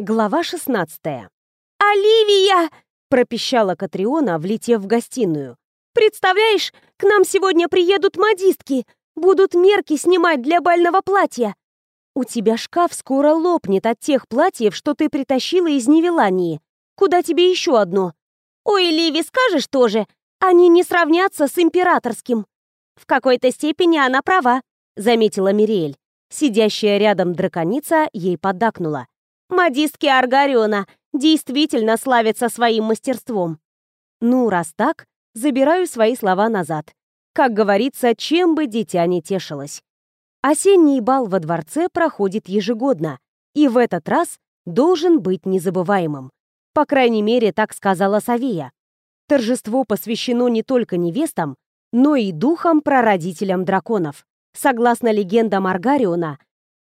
Глава 16 «Оливия!» — пропищала Катриона, влетев в гостиную. «Представляешь, к нам сегодня приедут модистки, будут мерки снимать для бального платья. У тебя шкаф скоро лопнет от тех платьев, что ты притащила из Невелании. Куда тебе еще одно? Ой, Ливи, скажешь тоже, они не сравнятся с императорским». «В какой-то степени она права», — заметила Мириэль. Сидящая рядом драконица ей поддакнула. Модистки Аргариона действительно славятся своим мастерством. Ну, раз так, забираю свои слова назад. Как говорится, чем бы дитя не тешилось. Осенний бал во дворце проходит ежегодно, и в этот раз должен быть незабываемым. По крайней мере, так сказала Савия. Торжество посвящено не только невестам, но и духам-прародителям драконов. Согласно легендам Аргариона,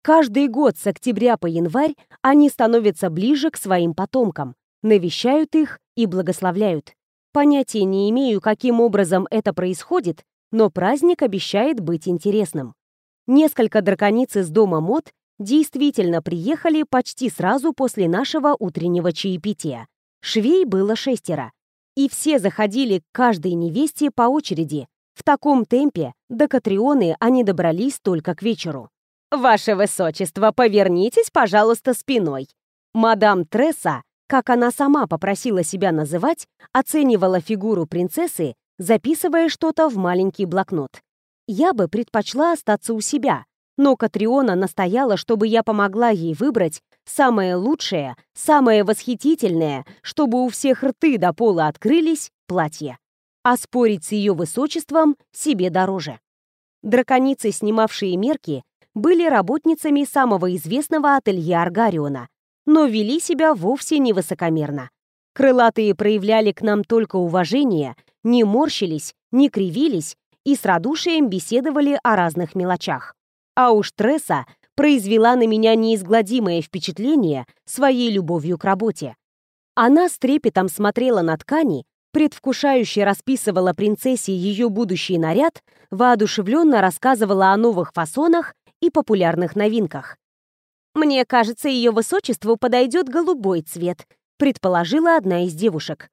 Каждый год с октября по январь они становятся ближе к своим потомкам, навещают их и благословляют. Понятия не имею, каким образом это происходит, но праздник обещает быть интересным. Несколько дракониц из дома мод действительно приехали почти сразу после нашего утреннего чаепития. Швей было шестеро. И все заходили к каждой невесте по очереди. В таком темпе до Катрионы они добрались только к вечеру. «Ваше высочество, повернитесь, пожалуйста, спиной». Мадам Тресса, как она сама попросила себя называть, оценивала фигуру принцессы, записывая что-то в маленький блокнот. Я бы предпочла остаться у себя, но Катриона настояла, чтобы я помогла ей выбрать самое лучшее, самое восхитительное, чтобы у всех рты до пола открылись, платье. А спорить с ее высочеством себе дороже. Драконицы, снимавшие мерки, были работницами самого известного ателье Аргариона, но вели себя вовсе не высокомерно. Крылатые проявляли к нам только уважение, не морщились, не кривились и с радушием беседовали о разных мелочах. А уж Тресса произвела на меня неизгладимое впечатление своей любовью к работе. Она с трепетом смотрела на ткани, предвкушающе расписывала принцессе ее будущий наряд, воодушевленно рассказывала о новых фасонах и популярных новинках. «Мне кажется, ее высочеству подойдет голубой цвет», предположила одна из девушек.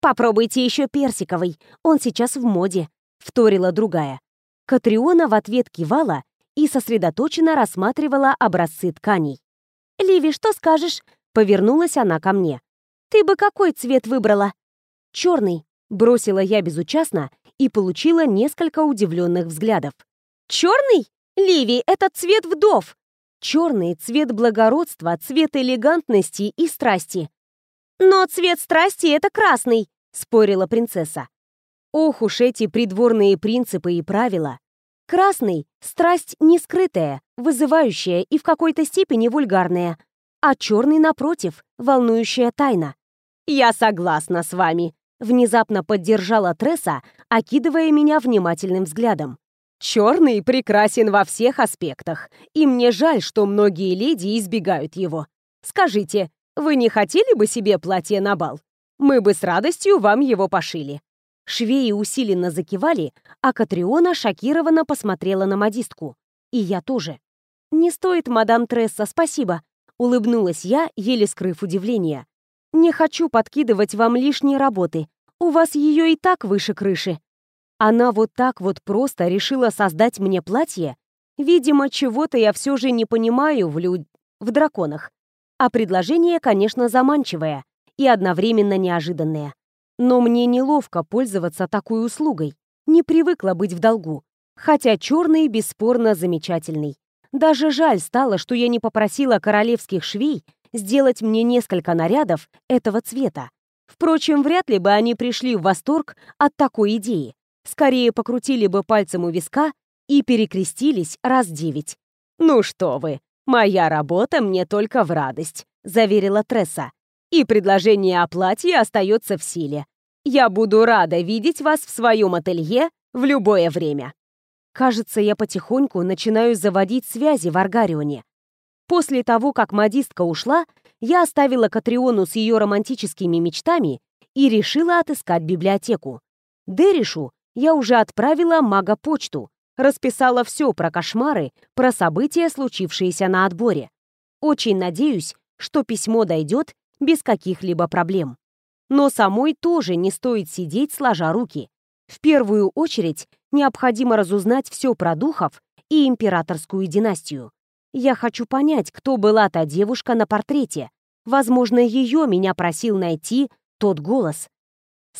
«Попробуйте еще персиковый, он сейчас в моде», вторила другая. Катриона в ответ кивала и сосредоточенно рассматривала образцы тканей. «Ливи, что скажешь?» Повернулась она ко мне. «Ты бы какой цвет выбрала?» «Черный», — бросила я безучастно и получила несколько удивленных взглядов. «Черный?» Ливи, это цвет вдов. Черный — цвет благородства, цвет элегантности и страсти. Но цвет страсти — это красный, спорила принцесса. Ох уж эти придворные принципы и правила. Красный — страсть не скрытая, вызывающая и в какой-то степени вульгарная, а черный, напротив, волнующая тайна. «Я согласна с вами», — внезапно поддержала Тресса, окидывая меня внимательным взглядом. Черный прекрасен во всех аспектах, и мне жаль, что многие леди избегают его. Скажите, вы не хотели бы себе платье на бал? Мы бы с радостью вам его пошили». Швеи усиленно закивали, а Катриона шокированно посмотрела на модистку. И я тоже. «Не стоит, мадам Тресса, спасибо», — улыбнулась я, еле скрыв удивление. «Не хочу подкидывать вам лишние работы. У вас ее и так выше крыши». Она вот так вот просто решила создать мне платье? Видимо, чего-то я все же не понимаю в люд... в драконах. А предложение, конечно, заманчивое и одновременно неожиданное. Но мне неловко пользоваться такой услугой. Не привыкла быть в долгу. Хотя черный бесспорно замечательный. Даже жаль стало, что я не попросила королевских швей сделать мне несколько нарядов этого цвета. Впрочем, вряд ли бы они пришли в восторг от такой идеи скорее покрутили бы пальцем у виска и перекрестились раз девять. «Ну что вы, моя работа мне только в радость», — заверила Тресса. «И предложение о платье остается в силе. Я буду рада видеть вас в своем ателье в любое время». Кажется, я потихоньку начинаю заводить связи в Аргарионе. После того, как модистка ушла, я оставила Катриону с ее романтическими мечтами и решила отыскать библиотеку. Деришу я уже отправила мага-почту, расписала все про кошмары, про события, случившиеся на отборе. Очень надеюсь, что письмо дойдет без каких-либо проблем. Но самой тоже не стоит сидеть сложа руки. В первую очередь необходимо разузнать все про духов и императорскую династию. Я хочу понять, кто была та девушка на портрете. Возможно, ее меня просил найти тот голос.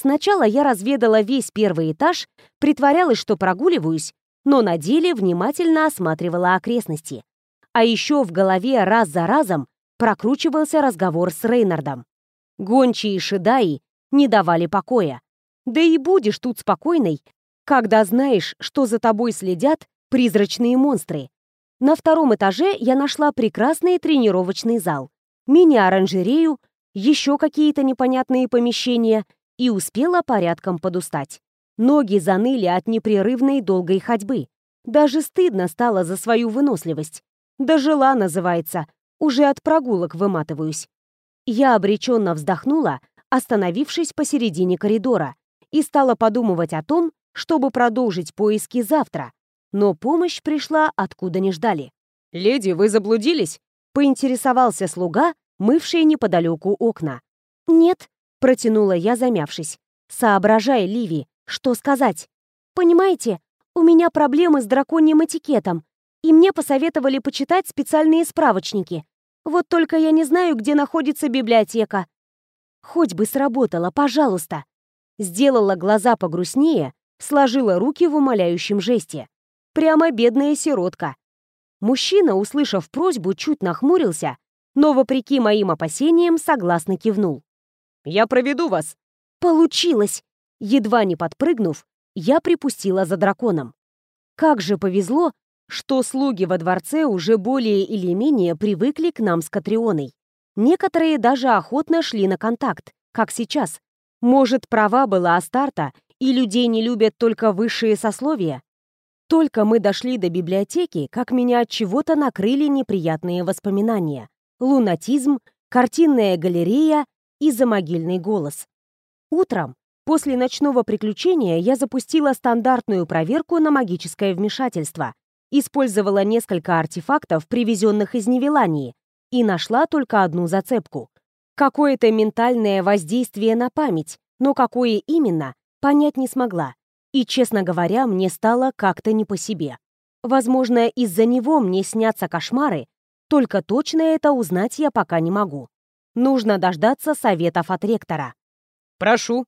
Сначала я разведала весь первый этаж, притворялась, что прогуливаюсь, но на деле внимательно осматривала окрестности. А еще в голове раз за разом прокручивался разговор с Рейнардом. Гончие Шидаи не давали покоя. Да и будешь тут спокойной, когда знаешь, что за тобой следят призрачные монстры. На втором этаже я нашла прекрасный тренировочный зал, мини-оранжерею, еще какие-то непонятные помещения и успела порядком подустать. Ноги заныли от непрерывной долгой ходьбы. Даже стыдно стало за свою выносливость. Дожила, называется. Уже от прогулок выматываюсь. Я обреченно вздохнула, остановившись посередине коридора, и стала подумывать о том, чтобы продолжить поиски завтра. Но помощь пришла откуда не ждали. «Леди, вы заблудились?» — поинтересовался слуга, мывший неподалеку окна. «Нет», — протянула я, замявшись. «Соображай, Ливи, что сказать? Понимаете, у меня проблемы с драконьим этикетом, и мне посоветовали почитать специальные справочники. Вот только я не знаю, где находится библиотека. Хоть бы сработало, пожалуйста. Сделала глаза погрустнее, сложила руки в умоляющем жесте. Прямо бедная сиротка. Мужчина, услышав просьбу, чуть нахмурился, но, вопреки моим опасениям, согласно кивнул. «Я проведу вас». «Получилось!» Едва не подпрыгнув, я припустила за драконом. Как же повезло, что слуги во дворце уже более или менее привыкли к нам с Катрионой. Некоторые даже охотно шли на контакт, как сейчас. Может, права была Астарта, и людей не любят только высшие сословия? Только мы дошли до библиотеки, как меня от чего-то накрыли неприятные воспоминания. Лунатизм, картинная галерея и замогильный голос. Утром, После ночного приключения я запустила стандартную проверку на магическое вмешательство, использовала несколько артефактов, привезенных из Невелании, и нашла только одну зацепку. Какое-то ментальное воздействие на память, но какое именно, понять не смогла. И, честно говоря, мне стало как-то не по себе. Возможно, из-за него мне снятся кошмары, только точно это узнать я пока не могу. Нужно дождаться советов от ректора. «Прошу»,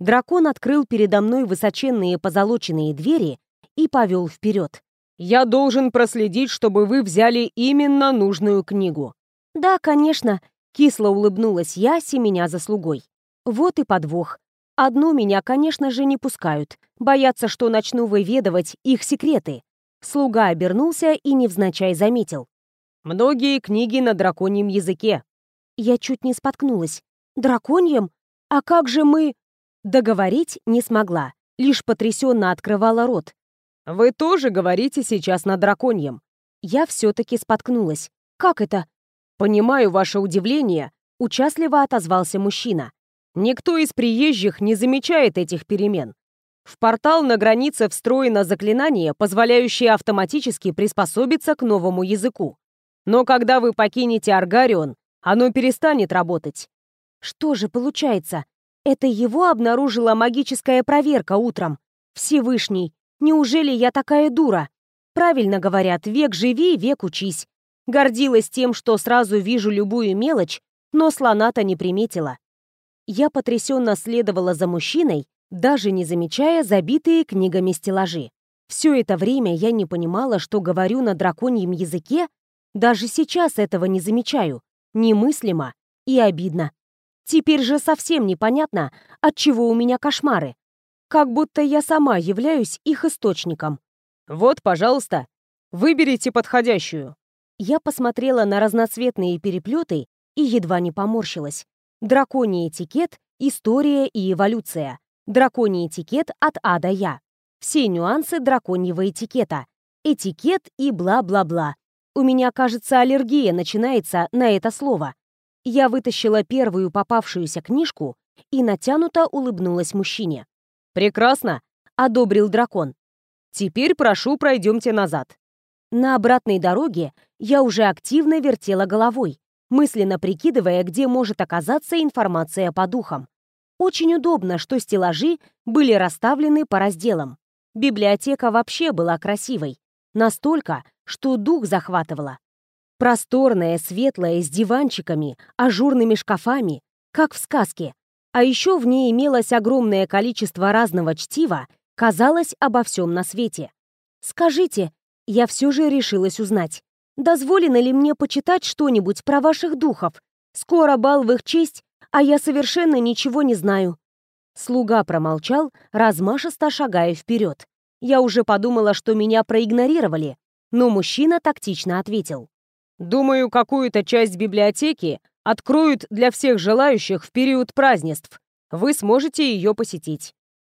Дракон открыл передо мной высоченные позолоченные двери и повел вперед. «Я должен проследить, чтобы вы взяли именно нужную книгу». «Да, конечно», — кисло улыбнулась я, семеня за слугой. «Вот и подвох. Одну меня, конечно же, не пускают. Боятся, что начну выведывать их секреты». Слуга обернулся и невзначай заметил. «Многие книги на драконьем языке». Я чуть не споткнулась. «Драконьем? А как же мы...» Договорить не смогла, лишь потрясенно открывала рот. «Вы тоже говорите сейчас на драконьем?» Я все-таки споткнулась. «Как это?» «Понимаю ваше удивление», — участливо отозвался мужчина. «Никто из приезжих не замечает этих перемен. В портал на границе встроено заклинание, позволяющее автоматически приспособиться к новому языку. Но когда вы покинете Аргарион, оно перестанет работать. Что же получается? Это его обнаружила магическая проверка утром. Всевышний, неужели я такая дура? Правильно говорят, век живи, век учись. Гордилась тем, что сразу вижу любую мелочь, но слона-то не приметила. Я потрясенно следовала за мужчиной, даже не замечая забитые книгами стеллажи. Все это время я не понимала, что говорю на драконьем языке, даже сейчас этого не замечаю. Немыслимо и обидно. Теперь же совсем непонятно, от чего у меня кошмары. Как будто я сама являюсь их источником. «Вот, пожалуйста, выберите подходящую». Я посмотрела на разноцветные переплеты и едва не поморщилась. Драконий этикет, история и эволюция. Драконий этикет от А до Я. Все нюансы драконьего этикета. Этикет и бла-бла-бла. У меня, кажется, аллергия начинается на это слово. Я вытащила первую попавшуюся книжку и натянуто улыбнулась мужчине. «Прекрасно!» — одобрил дракон. «Теперь, прошу, пройдемте назад». На обратной дороге я уже активно вертела головой, мысленно прикидывая, где может оказаться информация по духам. Очень удобно, что стеллажи были расставлены по разделам. Библиотека вообще была красивой. Настолько, что дух захватывала. Просторная, светлая, с диванчиками, ажурными шкафами, как в сказке. А еще в ней имелось огромное количество разного чтива, казалось обо всем на свете. «Скажите», я все же решилась узнать, дозволено ли мне почитать что-нибудь про ваших духов? Скоро бал в их честь, а я совершенно ничего не знаю». Слуга промолчал, размашисто шагая вперед. Я уже подумала, что меня проигнорировали, но мужчина тактично ответил. Думаю, какую-то часть библиотеки откроют для всех желающих в период празднеств. Вы сможете ее посетить».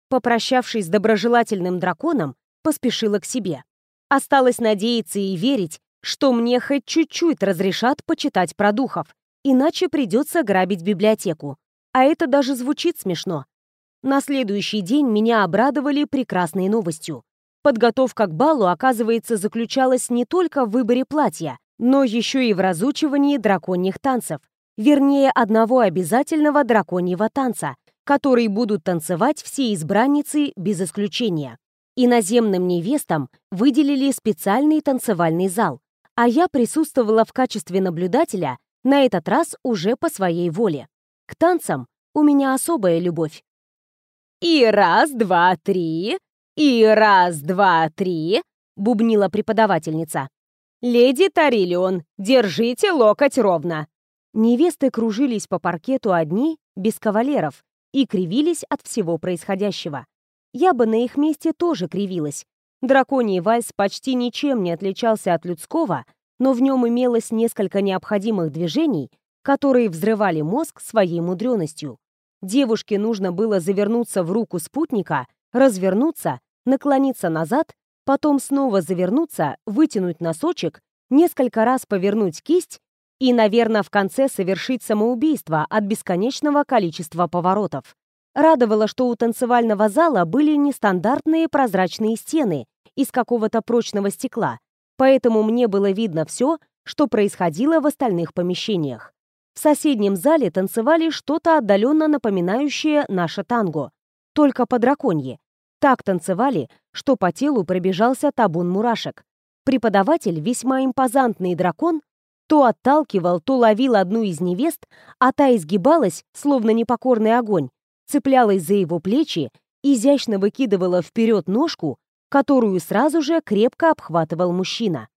Попрощавшись с доброжелательным драконом, поспешила к себе. Осталось надеяться и верить, что мне хоть чуть-чуть разрешат почитать про духов, иначе придется грабить библиотеку. А это даже звучит смешно. На следующий день меня обрадовали прекрасной новостью. Подготовка к балу, оказывается, заключалась не только в выборе платья, но еще и в разучивании драконьих танцев, вернее, одного обязательного драконьего танца, который будут танцевать все избранницы без исключения. Иноземным невестам выделили специальный танцевальный зал, а я присутствовала в качестве наблюдателя, на этот раз уже по своей воле. К танцам у меня особая любовь. «И раз, два, три, и раз, два, три», — бубнила преподавательница. «Леди Тариллион, держите локоть ровно!» Невесты кружились по паркету одни, без кавалеров, и кривились от всего происходящего. Я бы на их месте тоже кривилась. Драконий вальс почти ничем не отличался от людского, но в нем имелось несколько необходимых движений, которые взрывали мозг своей мудрёностью. Девушке нужно было завернуться в руку спутника, развернуться, наклониться назад потом снова завернуться, вытянуть носочек, несколько раз повернуть кисть и, наверное, в конце совершить самоубийство от бесконечного количества поворотов. Радовало, что у танцевального зала были нестандартные прозрачные стены из какого-то прочного стекла, поэтому мне было видно все, что происходило в остальных помещениях. В соседнем зале танцевали что-то отдаленно напоминающее наше танго, только по драконье. Так танцевали, что по телу пробежался табун мурашек. Преподаватель, весьма импозантный дракон, то отталкивал, то ловил одну из невест, а та изгибалась, словно непокорный огонь, цеплялась за его плечи, изящно выкидывала вперед ножку, которую сразу же крепко обхватывал мужчина.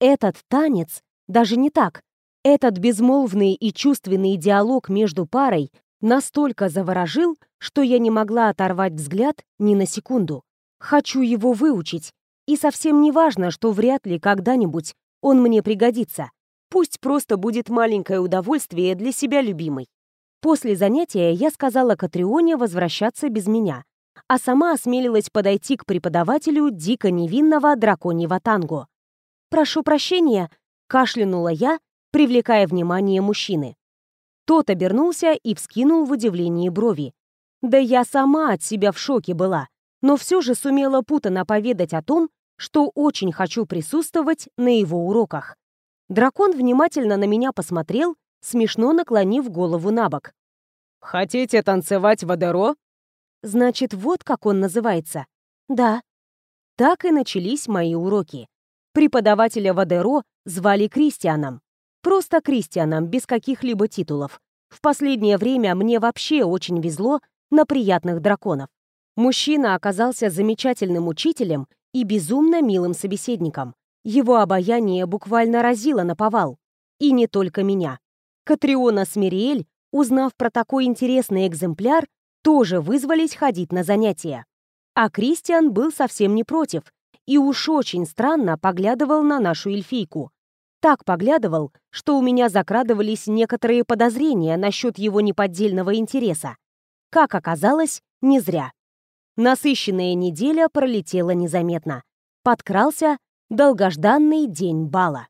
Этот танец, даже не так, этот безмолвный и чувственный диалог между парой настолько заворожил, что я не могла оторвать взгляд ни на секунду. Хочу его выучить, и совсем не важно, что вряд ли когда-нибудь он мне пригодится. Пусть просто будет маленькое удовольствие для себя любимой. После занятия я сказала Катрионе возвращаться без меня, а сама осмелилась подойти к преподавателю дико невинного драконьего танго. «Прошу прощения», — кашлянула я, привлекая внимание мужчины. Тот обернулся и вскинул в удивлении брови. Да я сама от себя в шоке была, но все же сумела путано поведать о том, что очень хочу присутствовать на его уроках. Дракон внимательно на меня посмотрел, смешно наклонив голову на бок. «Хотите танцевать в Адеро?» «Значит, вот как он называется?» «Да». Так и начались мои уроки. Преподавателя в Адеро звали Кристианом. Просто Кристианом, без каких-либо титулов. В последнее время мне вообще очень везло на приятных драконов. Мужчина оказался замечательным учителем и безумно милым собеседником. Его обаяние буквально разило на повал. И не только меня. Катриона с узнав про такой интересный экземпляр, тоже вызвались ходить на занятия. А Кристиан был совсем не против и уж очень странно поглядывал на нашу эльфийку. Так поглядывал, что у меня закрадывались некоторые подозрения насчет его неподдельного интереса. Как оказалось, не зря. Насыщенная неделя пролетела незаметно. Подкрался долгожданный день бала.